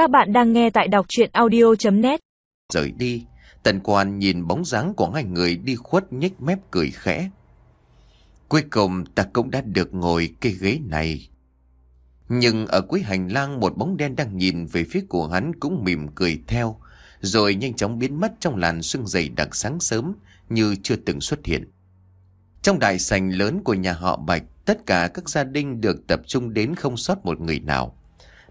Các bạn đang nghe tại đọc chuyện audio.net Rời đi, tần quan nhìn bóng dáng của hai người đi khuất nhếch mép cười khẽ. Cuối cùng ta cũng đã được ngồi cây ghế này. Nhưng ở cuối hành lang một bóng đen đang nhìn về phía của hắn cũng mỉm cười theo, rồi nhanh chóng biến mất trong làn sương dày đặc sáng sớm như chưa từng xuất hiện. Trong đại sành lớn của nhà họ Bạch, tất cả các gia đình được tập trung đến không sót một người nào.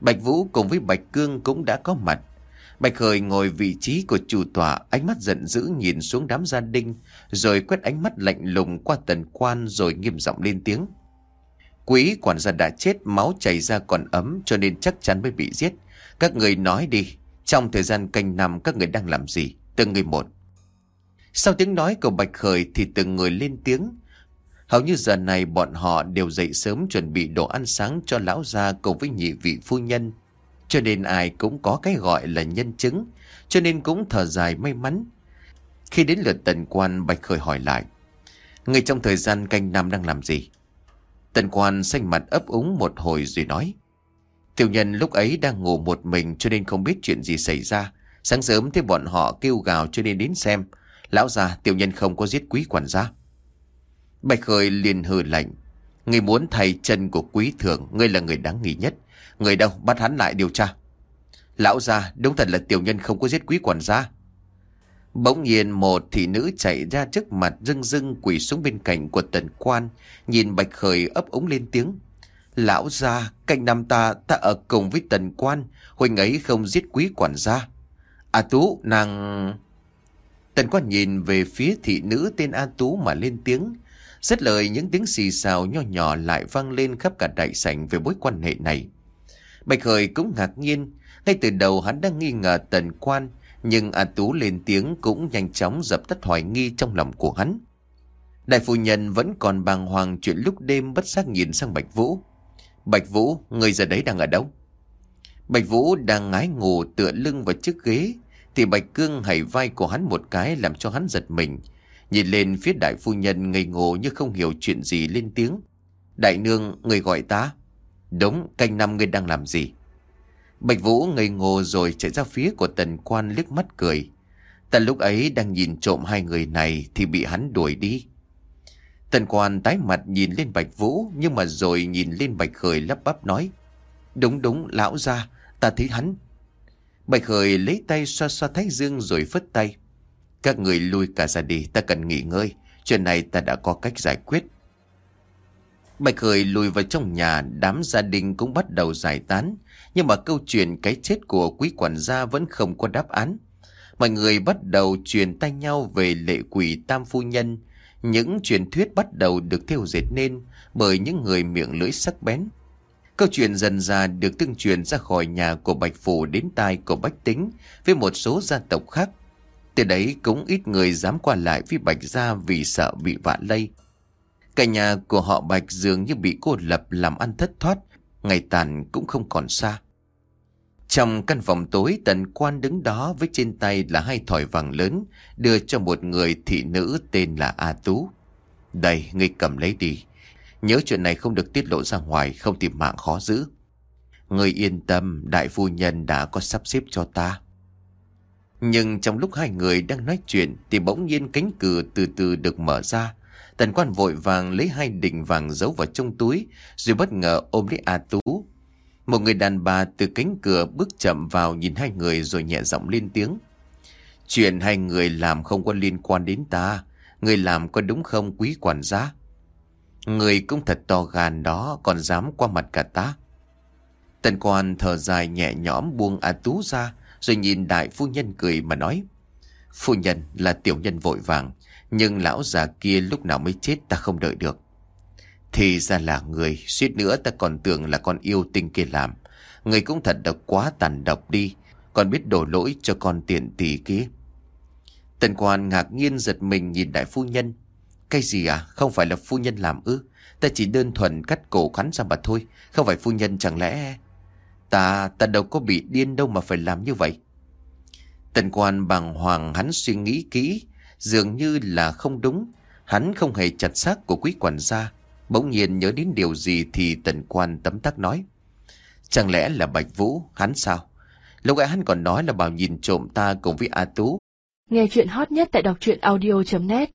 Bạch Vũ cùng với Bạch Cương cũng đã có mặt. Bạch Khởi ngồi vị trí của chủ tọa, ánh mắt giận dữ nhìn xuống đám gia đình, rồi quét ánh mắt lạnh lùng qua tần quan rồi nghiêm giọng lên tiếng. Quý quản gia đã chết, máu chảy ra còn ấm cho nên chắc chắn mới bị giết. Các người nói đi, trong thời gian canh năm các người đang làm gì? Từng người một. Sau tiếng nói của Bạch Khởi thì từng người lên tiếng. Hầu như giờ này bọn họ đều dậy sớm chuẩn bị đồ ăn sáng cho lão gia cùng với nhị vị phu nhân. Cho nên ai cũng có cái gọi là nhân chứng, cho nên cũng thở dài may mắn. Khi đến lượt tần quan Bạch Khởi hỏi lại, Người trong thời gian canh năm đang làm gì? Tần quan xanh mặt ấp úng một hồi rồi nói, Tiểu nhân lúc ấy đang ngủ một mình cho nên không biết chuyện gì xảy ra. Sáng sớm thấy bọn họ kêu gào cho nên đến xem. Lão già tiểu nhân không có giết quý quản gia. Bạch Khởi liền hừ lạnh. Người muốn thay chân của quý thượng, ngươi là người đáng nghi nhất. Người đâu, bắt hắn lại điều tra. Lão gia đúng thật là tiểu nhân không có giết quý quản gia. Bỗng nhiên một thị nữ chạy ra trước mặt rưng rưng quỳ xuống bên cạnh của tần quan, nhìn Bạch Khởi ấp ống lên tiếng. Lão gia, cạnh năm ta, ta ở cùng với tần quan, huynh ấy không giết quý quản gia. A Tú, nàng... Tần quan nhìn về phía thị nữ tên A Tú mà lên tiếng. Rất lời những tiếng xì xào nho nhỏ lại vang lên khắp cả đại sảnh về mối quan hệ này. Bạch Khởi cũng ngạc nhiên, ngay từ đầu hắn đang nghi ngờ tần quan, nhưng A Tú lên tiếng cũng nhanh chóng dập tắt hoài nghi trong lòng của hắn. Đại phu nhân vẫn còn bàng hoàng chuyện lúc đêm bất giác nhìn sang Bạch Vũ. Bạch Vũ, người giờ đấy đang ở đâu? Bạch Vũ đang ngái ngủ tựa lưng vào chiếc ghế, thì Bạch Cương hãy vai của hắn một cái làm cho hắn giật mình. Nhìn lên phía đại phu nhân ngây ngô như không hiểu chuyện gì lên tiếng. Đại nương, người gọi ta. Đúng, canh năm người đang làm gì? Bạch Vũ ngây ngô rồi chạy ra phía của tần quan liếc mắt cười. Tần lúc ấy đang nhìn trộm hai người này thì bị hắn đuổi đi. Tần quan tái mặt nhìn lên Bạch Vũ nhưng mà rồi nhìn lên Bạch Khởi lắp bắp nói. Đúng đúng lão ra, ta thấy hắn. Bạch Khởi lấy tay xoa xoa thái dương rồi phất tay. Các người lui cả ra đi, ta cần nghỉ ngơi. Chuyện này ta đã có cách giải quyết. Bạch Khởi lùi vào trong nhà, đám gia đình cũng bắt đầu giải tán. Nhưng mà câu chuyện cái chết của quý quản gia vẫn không có đáp án. Mọi người bắt đầu truyền tay nhau về lệ quỷ tam phu nhân. Những truyền thuyết bắt đầu được theo dệt nên bởi những người miệng lưỡi sắc bén. Câu chuyện dần ra được tương truyền ra khỏi nhà của Bạch Phủ đến tai của Bách Tính với một số gia tộc khác. Từ đấy cũng ít người dám qua lại với Bạch Gia vì sợ bị vạ lây. Cả nhà của họ Bạch dường như bị cô lập làm ăn thất thoát, ngày tàn cũng không còn xa. Trong căn phòng tối tần quan đứng đó với trên tay là hai thỏi vàng lớn đưa cho một người thị nữ tên là A Tú. Đây, ngươi cầm lấy đi. Nhớ chuyện này không được tiết lộ ra ngoài, không tìm mạng khó giữ. Ngươi yên tâm, đại phu nhân đã có sắp xếp cho ta. Nhưng trong lúc hai người đang nói chuyện thì bỗng nhiên cánh cửa từ từ được mở ra. Tần quan vội vàng lấy hai đỉnh vàng giấu vào trong túi, rồi bất ngờ ôm lấy A Tú. Một người đàn bà từ cánh cửa bước chậm vào nhìn hai người rồi nhẹ giọng lên tiếng. Chuyện hai người làm không có liên quan đến ta. Người làm có đúng không, quý quản gia? Người cũng thật to gan đó, còn dám qua mặt cả ta. Tần quan thở dài nhẹ nhõm buông A Tú ra rồi nhìn đại phu nhân cười mà nói. Phu nhân là tiểu nhân vội vàng nhưng lão già kia lúc nào mới chết ta không đợi được. Thì ra là người, suýt nữa ta còn tưởng là con yêu tinh kia làm. Người cũng thật độc quá tàn độc đi, còn biết đổ lỗi cho con tiện tỷ kia. Tần quan ngạc nhiên giật mình nhìn đại phu nhân. Cái gì à? Không phải là phu nhân làm ư? Ta chỉ đơn thuần cắt cổ khắn ra mà thôi. Không phải phu nhân chẳng lẽ... Ta, ta đâu có bị điên đâu mà phải làm như vậy. Tần quan bàng hoàng hắn suy nghĩ kỹ, dường như là không đúng. Hắn không hề chặt xác của quý quản gia. Bỗng nhiên nhớ đến điều gì thì tần quan tấm tắc nói. Chẳng lẽ là Bạch Vũ, hắn sao? Lúc ấy hắn còn nói là bảo nhìn trộm ta cùng với A Tú. Nghe chuyện hot nhất tại đọc truyện audio.net